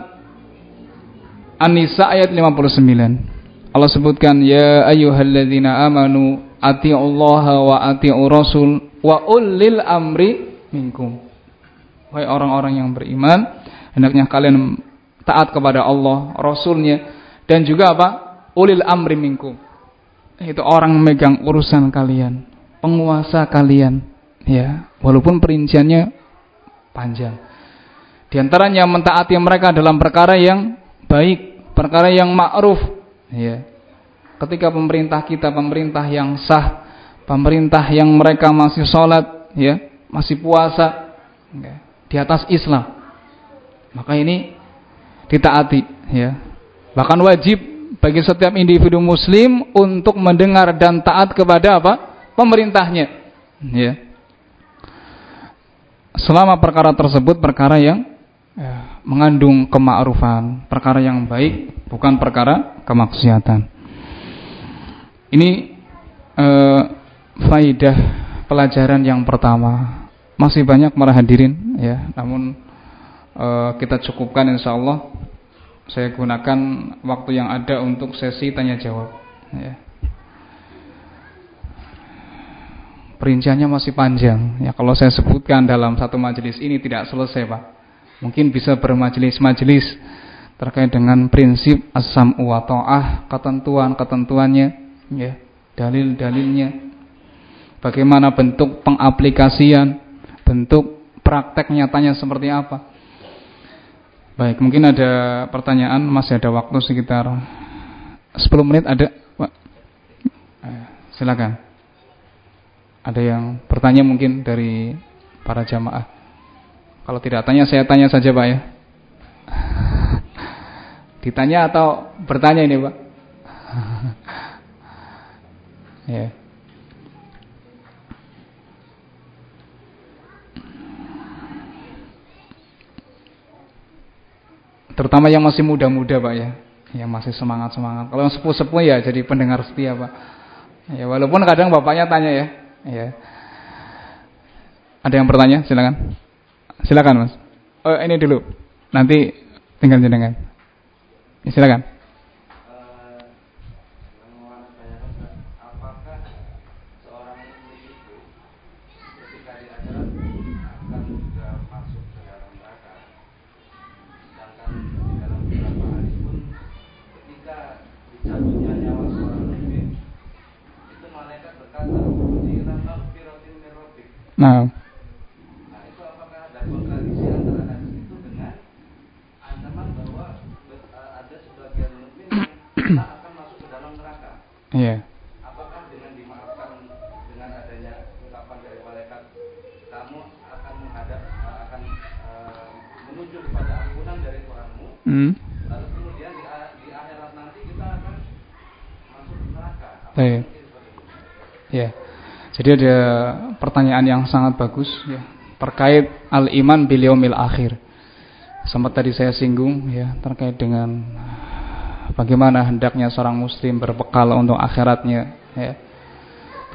An-Nisa ayat 59. Allah sebutkan ya ayyuhalladzina amanu atiullaha wa atiur rasul wa ulil amri minkum. Wahai orang-orang yang beriman, hendaknya kalian taat kepada Allah, Rasulnya, dan juga apa? Ulil amri minkum. Itu orang memegang urusan kalian, penguasa kalian, ya. Walaupun perinciannya panjang. Di antaranya mentaati mereka dalam perkara yang baik, perkara yang ma'ruf ya ketika pemerintah kita pemerintah yang sah pemerintah yang mereka masih sholat ya masih puasa ya, di atas Islam maka ini ditaati ya bahkan wajib bagi setiap individu muslim untuk mendengar dan taat kepada apa pemerintahnya ya selama perkara tersebut perkara yang ya, mengandung kemakrufan, perkara yang baik, bukan perkara kemaksiatan. Ini eh, faidah pelajaran yang pertama. Masih banyak para hadirin ya, namun eh, kita cukupkan insya Allah. Saya gunakan waktu yang ada untuk sesi tanya jawab. Ya. Perinciannya masih panjang. Ya kalau saya sebutkan dalam satu majelis ini tidak selesai, Pak mungkin bisa bermajelis-majelis terkait dengan prinsip asam wa ketentuan-ketentuannya, ya, dalil-dalilnya. Bagaimana bentuk pengaplikasian, bentuk praktek nyatanya seperti apa. Baik, mungkin ada pertanyaan, masih ada waktu sekitar 10 menit ada, Pak. Eh, silakan. Ada yang bertanya mungkin dari para jamaah. Kalau tidak tanya, saya tanya saja Pak ya. Ditanya atau bertanya ini Pak? ya. Terutama yang masih muda-muda Pak ya. Yang masih semangat-semangat. Kalau yang sepuh-sepuh ya jadi pendengar setia Pak. Ya, walaupun kadang bapaknya tanya ya. Ya. Ada yang bertanya? Silakan. Silakan Mas. Oh, ini dulu. Nanti tinggal jenengan. Silakan. Nah. Iya. Apakah dengan dimaafkan dengan adanya ungkapan dari malaikat kamu akan menghadap akan uh, menuju kepada ampunan dari Tuhanmu? Hmm. Lalu kemudian di, di akhirat nanti kita akan masuk neraka. Iya. Ya. Jadi ada pertanyaan yang sangat bagus ya terkait al-iman bil akhir. Sempat tadi saya singgung ya terkait dengan bagaimana hendaknya seorang muslim berbekal untuk akhiratnya ya.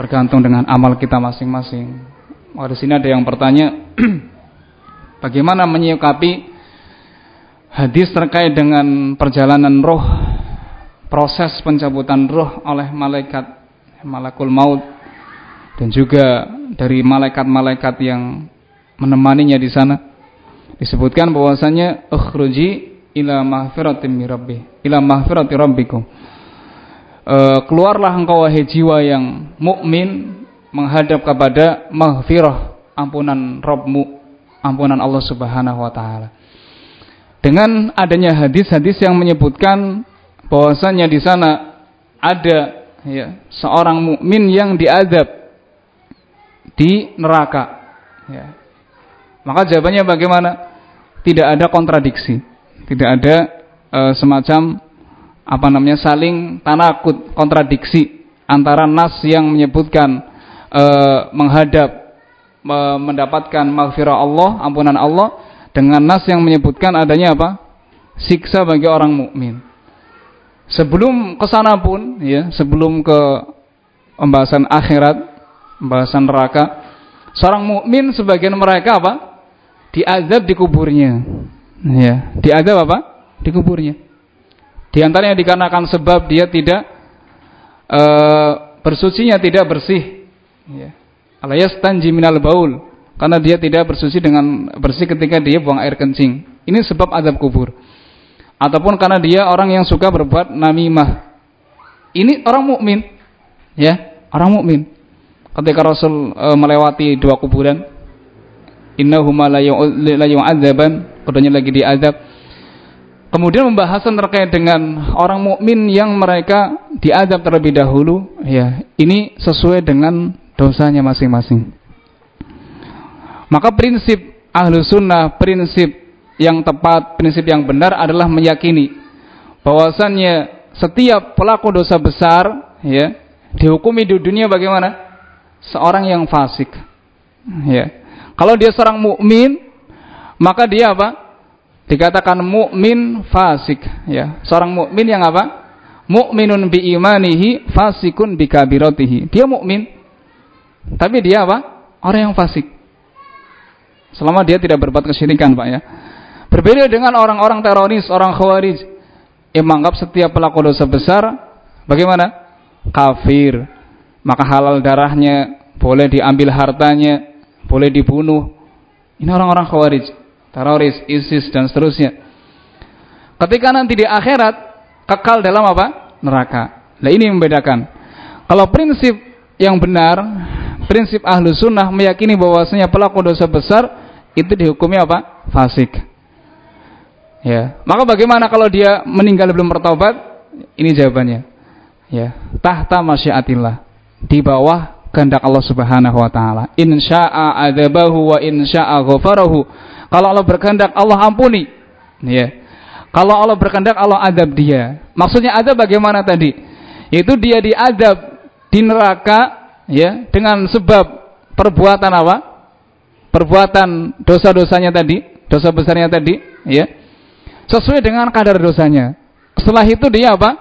Bergantung dengan amal kita masing-masing. Oh, di sini ada yang bertanya bagaimana menyikapi hadis terkait dengan perjalanan roh proses pencabutan roh oleh malaikat malakul maut dan juga dari malaikat-malaikat yang menemaninya di sana disebutkan bahwasanya ukhruji ila mahfiratin min ila mahfirati rabbikum. E, keluarlah engkau wahai jiwa yang mukmin menghadap kepada mahfirah ampunan Rabbmu ampunan Allah Subhanahu wa taala. Dengan adanya hadis-hadis yang menyebutkan bahwasanya di sana ada ya seorang mukmin yang diadab di neraka. Ya. Maka jawabannya bagaimana? Tidak ada kontradiksi. Tidak ada e, semacam apa namanya saling tanakut kontradiksi antara nas yang menyebutkan e, menghadap e, mendapatkan maghfirah Allah ampunan Allah dengan nas yang menyebutkan adanya apa? Siksa bagi orang mukmin. Sebelum ke sana pun ya sebelum ke pembahasan akhirat pembahasan neraka seorang mukmin sebagian mereka apa diazab di kuburnya Ya, diadab apa? Di kuburnya. Di antaranya dikarenakan sebab dia tidak e, bersucinya tidak bersih. Ya. Alias tanji minal baul. Karena dia tidak bersuci dengan bersih ketika dia buang air kencing. Ini sebab azab kubur. Ataupun karena dia orang yang suka berbuat namimah. Ini orang mukmin, ya, orang mukmin. Ketika Rasul e, melewati dua kuburan, innahuma la yu'adzaban keduanya lagi diazab. Kemudian pembahasan terkait dengan orang mukmin yang mereka diazab terlebih dahulu, ya, ini sesuai dengan dosanya masing-masing. Maka prinsip ahlu sunnah, prinsip yang tepat, prinsip yang benar adalah meyakini bahwasannya setiap pelaku dosa besar, ya, dihukumi di dunia bagaimana? Seorang yang fasik, ya. Kalau dia seorang mukmin, maka dia apa? Dikatakan mukmin fasik, ya. Seorang mukmin yang apa? Mukminun bi imanihi fasikun bi kabiratihi. Dia mukmin. Tapi dia apa? Orang yang fasik. Selama dia tidak berbuat kesyirikan, Pak ya. Berbeda dengan orang-orang teroris, orang khawarij yang menganggap setiap pelaku dosa besar bagaimana? Kafir. Maka halal darahnya, boleh diambil hartanya, boleh dibunuh. Ini orang-orang khawarij teroris, ISIS dan seterusnya. Ketika nanti di akhirat kekal dalam apa? Neraka. Nah ini membedakan. Kalau prinsip yang benar, prinsip ahlu sunnah meyakini bahwasanya pelaku dosa besar itu dihukumi apa? Fasik. Ya, maka bagaimana kalau dia meninggal belum bertobat? Ini jawabannya. Ya, tahta masyiatillah. Di bawah kehendak Allah Subhanahu wa taala. In syaa'a adzabahu wa in syaa'a ghafarahu. Kalau Allah berkehendak Allah ampuni. Ya. Kalau Allah berkehendak Allah adab dia. Maksudnya adab bagaimana tadi? Itu dia diadab di neraka ya dengan sebab perbuatan apa? Perbuatan dosa-dosanya tadi, dosa besarnya tadi, ya. Sesuai dengan kadar dosanya. Setelah itu dia apa?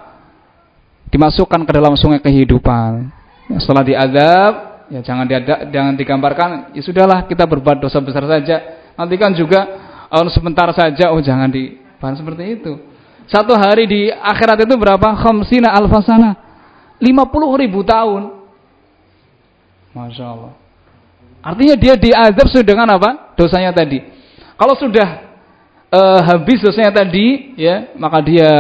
Dimasukkan ke dalam sungai kehidupan. Setelah diadab, ya jangan diadab, jangan digambarkan, ya sudahlah kita berbuat dosa besar saja Nanti kan juga oh, sebentar saja, oh jangan di seperti itu. Satu hari di akhirat itu berapa? Khamsina alfasana. 50 ribu tahun. Masya Allah. Artinya dia diazab sudah dengan apa? Dosanya tadi. Kalau sudah uh, habis dosanya tadi, ya maka dia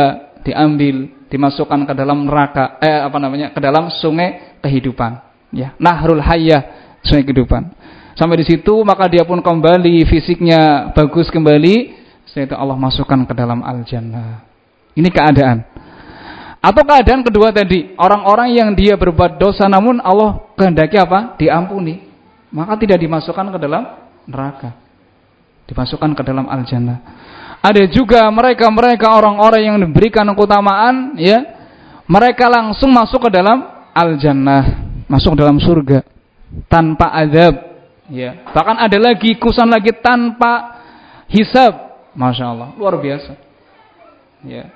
diambil, dimasukkan ke dalam neraka, eh apa namanya? ke dalam sungai kehidupan. Ya, Nahrul Hayyah, sungai kehidupan. Sampai di situ maka dia pun kembali fisiknya bagus kembali. Setelah itu Allah masukkan ke dalam al-jannah. Ini keadaan. Atau keadaan kedua tadi, orang-orang yang dia berbuat dosa namun Allah kehendaki apa? Diampuni. Maka tidak dimasukkan ke dalam neraka. Dimasukkan ke dalam al-jannah. Ada juga mereka-mereka orang-orang yang diberikan keutamaan ya, mereka langsung masuk ke dalam al-jannah, masuk dalam surga tanpa azab Ya, bahkan ada lagi kusan lagi tanpa hisab. Masya Allah, luar biasa. Ya.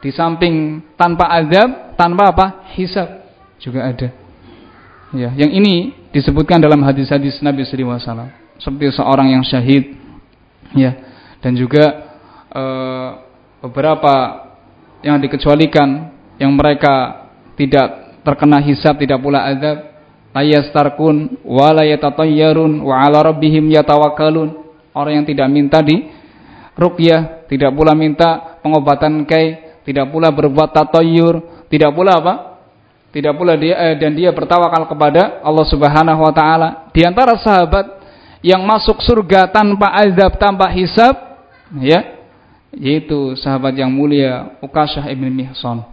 Di samping tanpa azab, tanpa apa? Hisab juga ada. Ya, yang ini disebutkan dalam hadis-hadis Nabi wasallam. Seperti seorang yang syahid ya dan juga e, beberapa yang dikecualikan yang mereka tidak terkena hisab, tidak pula azab, la yastarkun wa yatatayyarun wa ala rabbihim yatawakkalun. Orang yang tidak minta di ruqyah, tidak pula minta pengobatan kai, tidak pula berbuat tatayyur, tidak pula apa? Tidak pula dia eh, dan dia bertawakal kepada Allah Subhanahu wa taala. Di antara sahabat yang masuk surga tanpa azab, tanpa hisab, ya, yaitu sahabat yang mulia Ukasyah ibn Mihsan.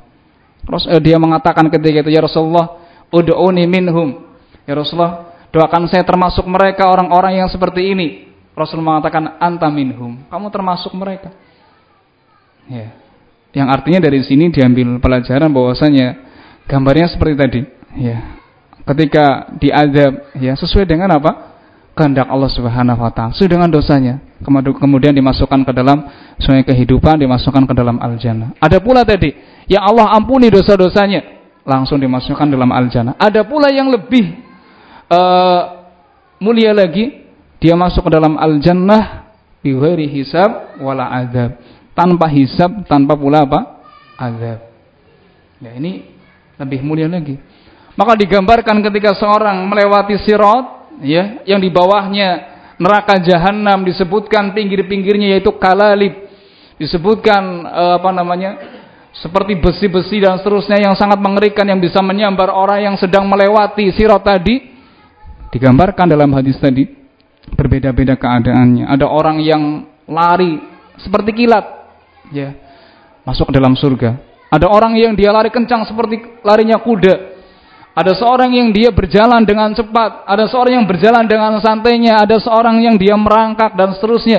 Eh, dia mengatakan ketika itu ya Rasulullah, ud'uni minhum. Ya Rasulullah, doakan saya termasuk mereka orang-orang yang seperti ini. Rasul mengatakan anta minhum, kamu termasuk mereka. Ya. Yang artinya dari sini diambil pelajaran bahwasanya Gambarnya seperti tadi, ya. Ketika diazab, ya sesuai dengan apa? Kehendak Allah Subhanahu wa taala, sesuai dengan dosanya. Kemudian dimasukkan ke dalam sungai kehidupan, dimasukkan ke dalam al-jannah. Ada pula tadi yang Allah ampuni dosa-dosanya, langsung dimasukkan dalam al-jannah. Ada pula yang lebih uh, mulia lagi, dia masuk ke dalam al-jannah bighairi hisab wala azab. Tanpa hisab, tanpa pula apa? Azab. Ya ini lebih mulia lagi. Maka digambarkan ketika seorang melewati sirat, ya, yang di bawahnya neraka jahanam disebutkan pinggir-pinggirnya yaitu kalalib, disebutkan eh, apa namanya? seperti besi-besi dan seterusnya yang sangat mengerikan yang bisa menyambar orang yang sedang melewati sirat tadi digambarkan dalam hadis tadi berbeda-beda keadaannya ada orang yang lari seperti kilat ya masuk ke dalam surga ada orang yang dia lari kencang seperti larinya kuda. Ada seorang yang dia berjalan dengan cepat. Ada seorang yang berjalan dengan santainya. Ada seorang yang dia merangkak dan seterusnya.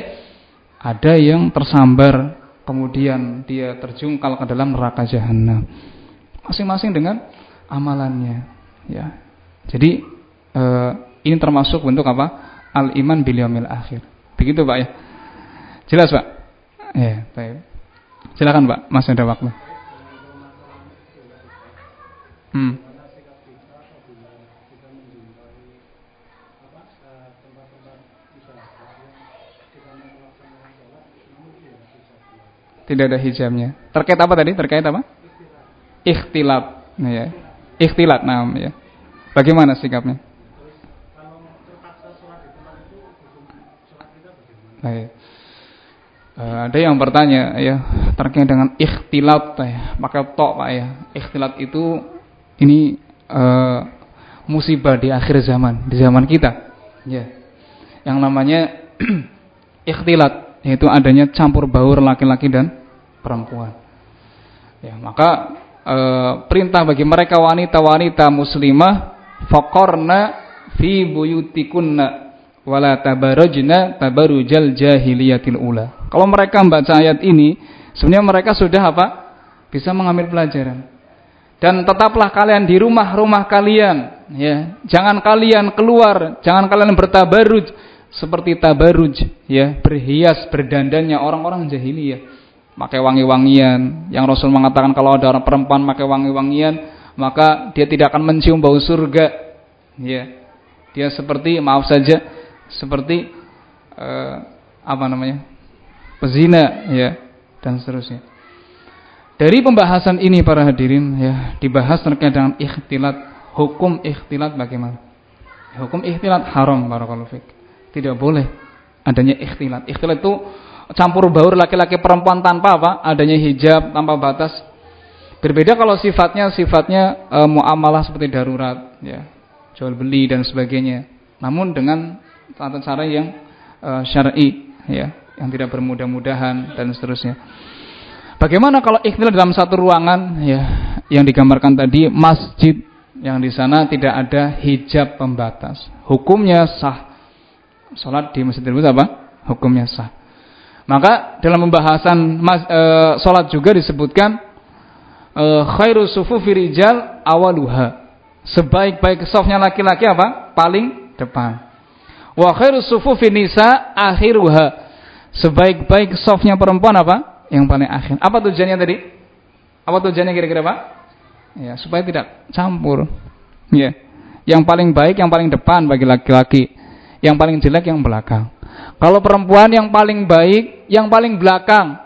Ada yang tersambar. Kemudian dia terjungkal ke dalam neraka jahanam. Masing-masing dengan amalannya. Ya. Jadi eh, ini termasuk bentuk apa? Al-iman bil akhir. Begitu Pak ya. Jelas Pak? Ya, baik. Silakan Pak, masih ada waktu. Hmm. Tidak ada hijabnya. Terkait apa tadi? Terkait apa? Ikhtilat. Nah, ya. Ikhtilat nah, ya. Bagaimana sikapnya? Baik. Uh, ada yang bertanya ya terkait dengan ikhtilat ya, pakai tok Pak ya. Ikhtilat itu ini uh, musibah di akhir zaman, di zaman kita. Ya. Yang namanya ikhtilat, yaitu adanya campur baur laki-laki dan perempuan. Ya, maka uh, perintah bagi mereka wanita-wanita muslimah faqarna fi buyutikunna wala tabarujna tabarujal jahiliyatil ula. Kalau mereka membaca ayat ini, sebenarnya mereka sudah apa? Bisa mengambil pelajaran dan tetaplah kalian di rumah-rumah kalian ya jangan kalian keluar jangan kalian bertabaruj seperti tabaruj ya berhias berdandannya orang-orang jahiliyah pakai wangi-wangian yang Rasul mengatakan kalau ada orang perempuan pakai wangi-wangian maka dia tidak akan mencium bau surga ya dia seperti maaf saja seperti uh, apa namanya pezina ya dan seterusnya dari pembahasan ini para hadirin ya dibahas terkait dengan ikhtilat, hukum ikhtilat bagaimana? Hukum ikhtilat haram barakallahu fik. Tidak boleh adanya ikhtilat. Ikhtilat itu campur baur laki-laki perempuan tanpa apa? Adanya hijab, tanpa batas. Berbeda kalau sifatnya sifatnya e, muamalah seperti darurat ya, jual beli dan sebagainya. Namun dengan tata cara yang e, syar'i ya, yang tidak bermudah-mudahan dan seterusnya. Bagaimana kalau ikhtilaf dalam satu ruangan ya yang digambarkan tadi masjid yang di sana tidak ada hijab pembatas. Hukumnya sah. Salat di masjid tersebut apa? Hukumnya sah. Maka dalam pembahasan mas, e, salat juga disebutkan e, khairu sufufi rijal awaluha. Sebaik-baik safnya laki-laki apa? Paling depan. Wa khairu sufufi nisa akhiruha. Sebaik-baik safnya perempuan apa? yang paling akhir. Apa tujuannya tadi? Apa tujuannya kira-kira Pak? Ya, supaya tidak campur. Ya. Yang paling baik yang paling depan bagi laki-laki, yang paling jelek yang belakang. Kalau perempuan yang paling baik, yang paling belakang,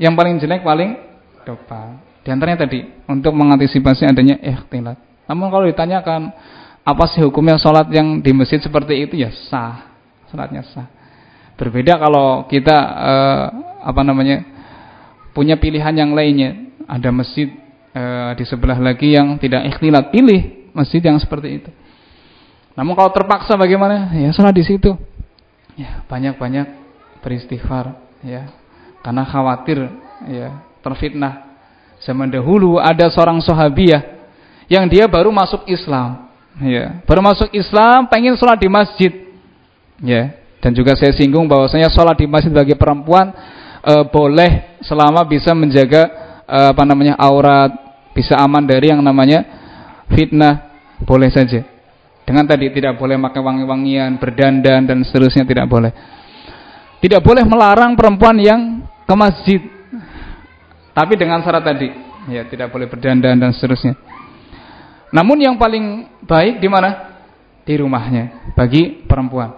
yang paling jelek paling depan. Di antaranya tadi untuk mengantisipasi adanya ikhtilat. Namun kalau ditanyakan apa sih hukumnya sholat yang di masjid seperti itu ya sah, sholatnya sah. Berbeda kalau kita eh, apa namanya punya pilihan yang lainnya. Ada masjid eh, di sebelah lagi yang tidak ikhtilat, pilih masjid yang seperti itu. Namun kalau terpaksa bagaimana? Ya sholat di situ. Ya banyak-banyak beristighfar. Ya karena khawatir ya terfitnah. Zaman dahulu ada seorang sahabiah yang dia baru masuk Islam. Ya baru masuk Islam, pengen sholat di masjid. Ya dan juga saya singgung bahwasanya sholat di masjid bagi perempuan e, boleh selama bisa menjaga e, apa namanya aurat, bisa aman dari yang namanya fitnah, boleh saja. Dengan tadi tidak boleh pakai wangi-wangian, berdandan dan seterusnya tidak boleh. Tidak boleh melarang perempuan yang ke masjid. Tapi dengan syarat tadi, ya tidak boleh berdandan dan seterusnya. Namun yang paling baik di mana? Di rumahnya bagi perempuan.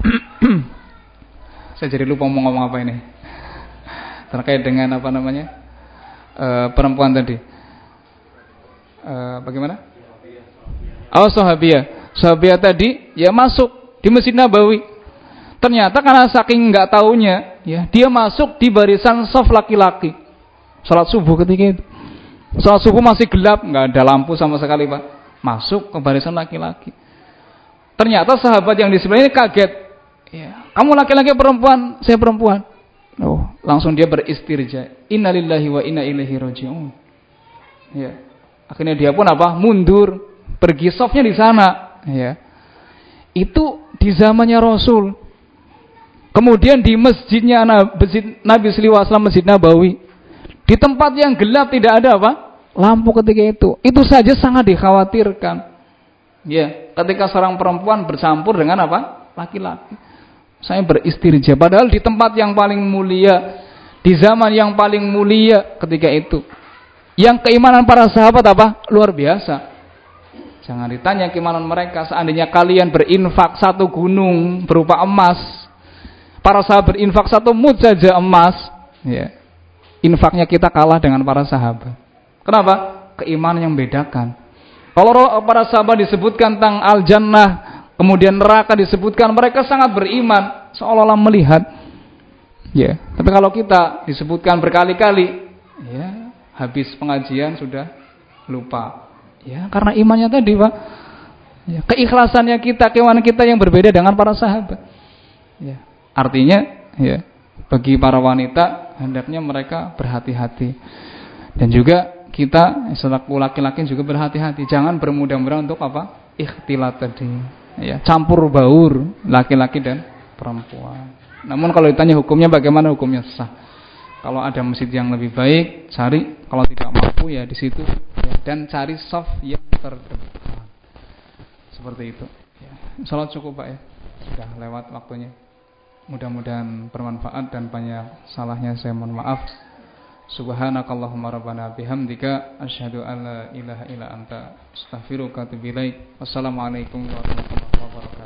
Saya jadi lupa mau ngomong apa ini. Terkait dengan apa namanya? E, perempuan tadi. E, bagaimana? Oh sahabia, sahabia tadi ya masuk di Masjid Nabawi. Ternyata karena saking nggak taunya, ya dia masuk di barisan soft laki-laki. Salat subuh ketika itu. Salat subuh masih gelap, nggak ada lampu sama sekali pak. Masuk ke barisan laki-laki. Ternyata sahabat yang di sebelah ini kaget. Ya, kamu laki-laki perempuan, saya perempuan. Oh, langsung dia beristirja. Innalillahi wa inna ilaihi rajiun. Ya. Akhirnya dia pun apa? Mundur pergi softnya di sana. Ya. Itu di zamannya Rasul. Kemudian di masjidnya masjid Nabi Sallallahu Alaihi Masjid Nabawi. Di tempat yang gelap tidak ada apa? Lampu ketika itu. Itu saja sangat dikhawatirkan. Ya ketika seorang perempuan bercampur dengan apa? Laki-laki. Saya beristirja. Padahal di tempat yang paling mulia di zaman yang paling mulia ketika itu. Yang keimanan para sahabat apa? Luar biasa Jangan ditanya keimanan mereka seandainya kalian berinfak satu gunung berupa emas. Para sahabat berinfak satu mud saja emas. Ya. Infaknya kita kalah dengan para sahabat. Kenapa? Keimanan yang bedakan. Kalau para sahabat disebutkan tentang al-jannah, kemudian neraka disebutkan, mereka sangat beriman, seolah-olah melihat. Ya, tapi kalau kita disebutkan berkali-kali, ya, habis pengajian sudah lupa. Ya, karena imannya tadi, Pak. Ya, keikhlasannya kita, keimanan kita yang berbeda dengan para sahabat. Ya, artinya, ya, bagi para wanita hendaknya mereka berhati-hati. Dan juga kita selaku laki-laki juga berhati-hati. Jangan bermudah-mudah untuk apa? Ikhtilat tadi. Ya, campur baur laki-laki dan perempuan. Namun kalau ditanya hukumnya bagaimana hukumnya sah. Kalau ada masjid yang lebih baik, cari. Kalau tidak mampu ya di situ. Ya. Dan cari soft yang terdepan. Seperti itu. Ya. Salat cukup pak ya. Sudah lewat waktunya. Mudah-mudahan bermanfaat dan banyak salahnya saya mohon maaf. Subhanakallahumma rabbana bihamdika asyhadu an la ilaha illa anta astaghfiruka wa atubu ilaik. Wassalamualaikum warahmatullahi wabarakatuh.